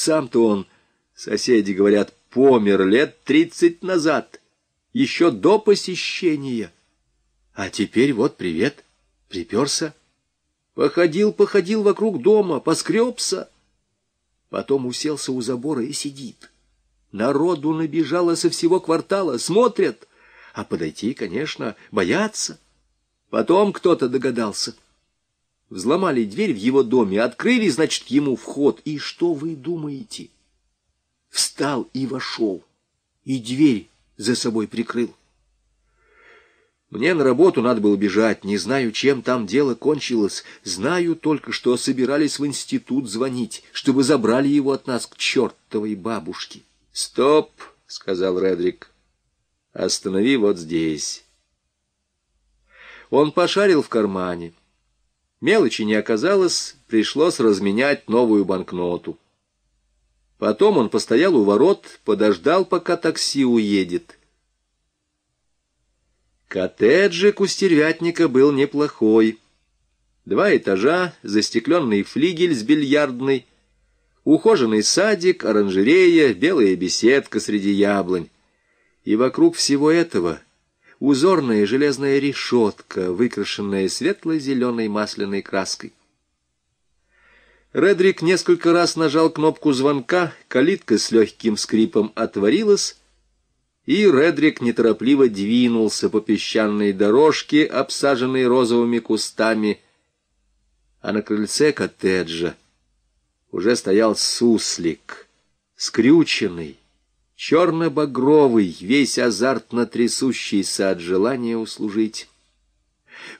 Сам-то он, соседи говорят, помер лет тридцать назад, еще до посещения. А теперь вот привет, приперся. Походил, походил вокруг дома, поскребся. Потом уселся у забора и сидит. Народу набежало со всего квартала, смотрят, а подойти, конечно, боятся. Потом кто-то догадался. Взломали дверь в его доме, открыли, значит, ему вход. И что вы думаете? Встал и вошел, и дверь за собой прикрыл. Мне на работу надо было бежать, не знаю, чем там дело кончилось. Знаю только, что собирались в институт звонить, чтобы забрали его от нас к чертовой бабушке. — Стоп, — сказал Редрик, — останови вот здесь. Он пошарил в кармане. Мелочи не оказалось, пришлось разменять новую банкноту. Потом он постоял у ворот, подождал, пока такси уедет. Коттеджик у стервятника был неплохой. Два этажа, застекленный флигель с бильярдной, ухоженный садик, оранжерея, белая беседка среди яблонь. И вокруг всего этого узорная железная решетка, выкрашенная светло-зеленой масляной краской. Редрик несколько раз нажал кнопку звонка, калитка с легким скрипом отворилась, и Редрик неторопливо двинулся по песчаной дорожке, обсаженной розовыми кустами, а на крыльце коттеджа уже стоял суслик, скрюченный, черно-багровый, весь азартно трясущийся от желания услужить.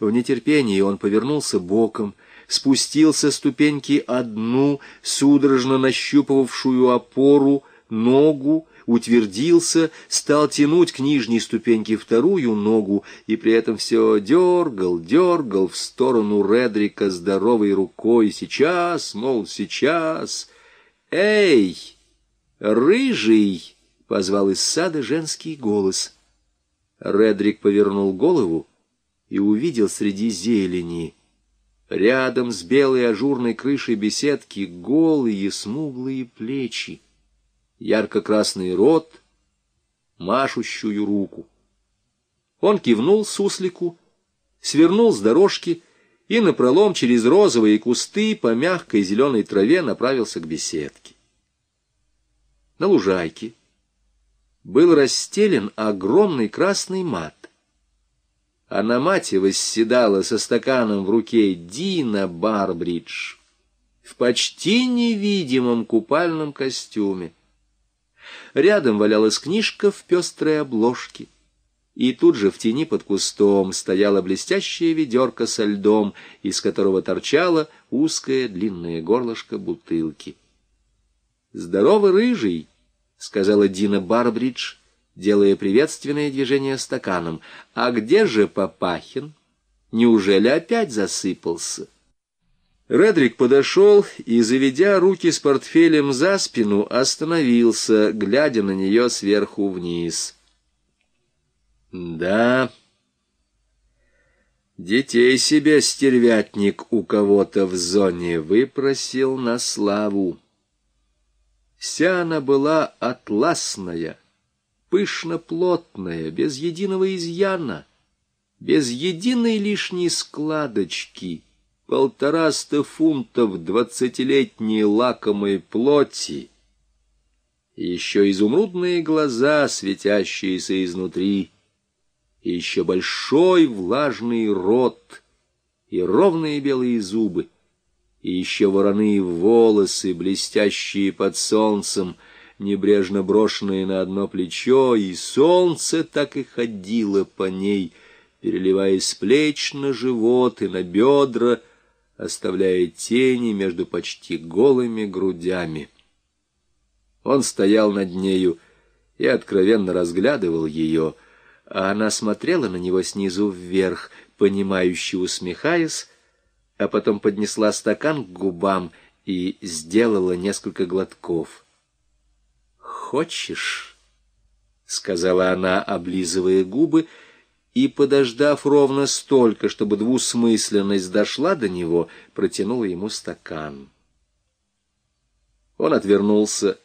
В нетерпении он повернулся боком, спустился ступеньки одну, судорожно нащупывавшую опору, ногу, утвердился, стал тянуть к нижней ступеньке вторую ногу и при этом все дергал, дергал в сторону Редрика здоровой рукой. Сейчас, мол, сейчас. «Эй, рыжий!» — позвал из сада женский голос. Редрик повернул голову и увидел среди зелени Рядом с белой ажурной крышей беседки голые смуглые плечи ярко-красный рот, машущую руку. Он кивнул суслику, свернул с дорожки и напролом через розовые кусты по мягкой зеленой траве направился к беседке. На лужайке был расстелен огромный красный мат, а на мате восседала со стаканом в руке Дина Барбридж в почти невидимом купальном костюме. Рядом валялась книжка в пестрой обложке. И тут же в тени под кустом стояла блестящая ведерко со льдом, из которого торчало узкое длинное горлышко бутылки. «Здорово, рыжий!» — сказала Дина Барбридж, делая приветственное движение стаканом. «А где же Папахин? Неужели опять засыпался?» Редрик подошел и, заведя руки с портфелем за спину, остановился, глядя на нее сверху вниз. «Да, детей себе стервятник у кого-то в зоне выпросил на славу. Вся она была атласная, пышно-плотная, без единого изъяна, без единой лишней складочки» полтораста фунтов двадцатилетней лакомой плоти, еще изумрудные глаза, светящиеся изнутри, еще большой влажный рот, и ровные белые зубы, и еще вороные волосы, блестящие под солнцем, небрежно брошенные на одно плечо, и солнце так и ходило по ней, переливаясь с плеч на живот и на бедра, оставляя тени между почти голыми грудями. Он стоял над нею и откровенно разглядывал ее, а она смотрела на него снизу вверх, понимающе усмехаясь, а потом поднесла стакан к губам и сделала несколько глотков. «Хочешь?» — сказала она, облизывая губы, — и, подождав ровно столько, чтобы двусмысленность дошла до него, протянула ему стакан. Он отвернулся